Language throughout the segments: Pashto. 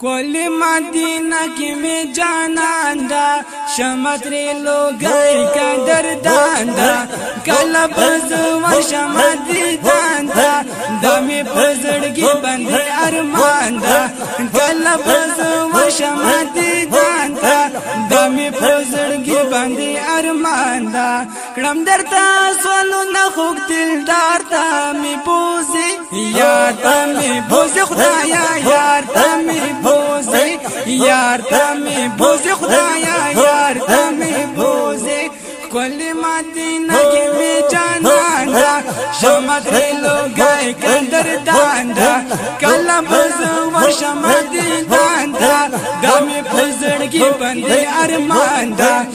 کولی مدینه کی می جانان دا شمت ری لوگای کندر دان دا کلا بزور شمت دی دان دا دا می پزړګي باندې ارمان دا کلا بزور شمت دی دان دا دا می پزړګي باندې ارمان دا کړم درته سوالونه خوږ دلدار ته مې بوزي یار ته مې بوزي خدایا یار ته مې بوزي یار ته مې بوزي خدایا یار ته مې بوزي کل مدینه کې می جانان دا شمع تلو ګای کندر دان دا کله بزو ورشمع دي دان دا ګامې پزړګي باندې ارمان دا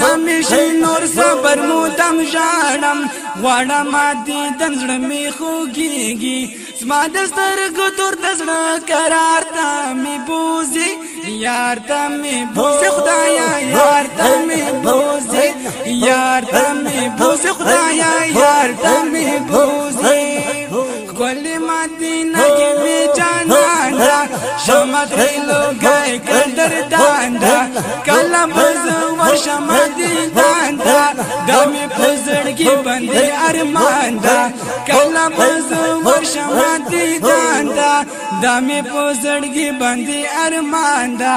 نمیشی نور صبر مو دم ژړم غواړم دې دن زړه می خوږیږي زما د سترګو تور د زړه قرار ته می بوزي یار ته می بوزي خدایا یار ته می بوزي یار ته می بوزي خدایا یار ته می بوزي ګلی مدینه کې می جانان دا شمت هلو ګای کډر دان دا کله بز ور شمت دان دا د می پزړګي باندې ارمان دا کله بز ور شمت دان دا د می پزړګي باندې ارمان دا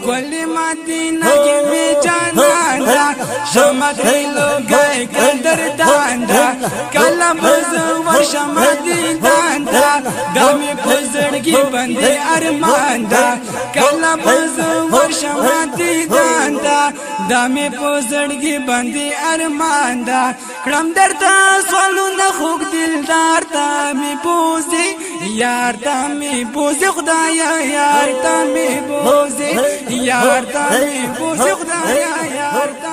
کلی مدینه کې می جانان دا شمت هلو ګای کندر دان دا کله بز ور شمت دان دا د می پزړګي باندې ارمان دا کله بز ور شمت دان دا د می پزړګي باندې ارمان دا کړم درته سوالونه خوګ دلدار ته می بوزي یار ته می بوزي خدایا یار ته می بوزي یار ته می بوزي خدایا یار ته